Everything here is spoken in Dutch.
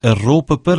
Europa per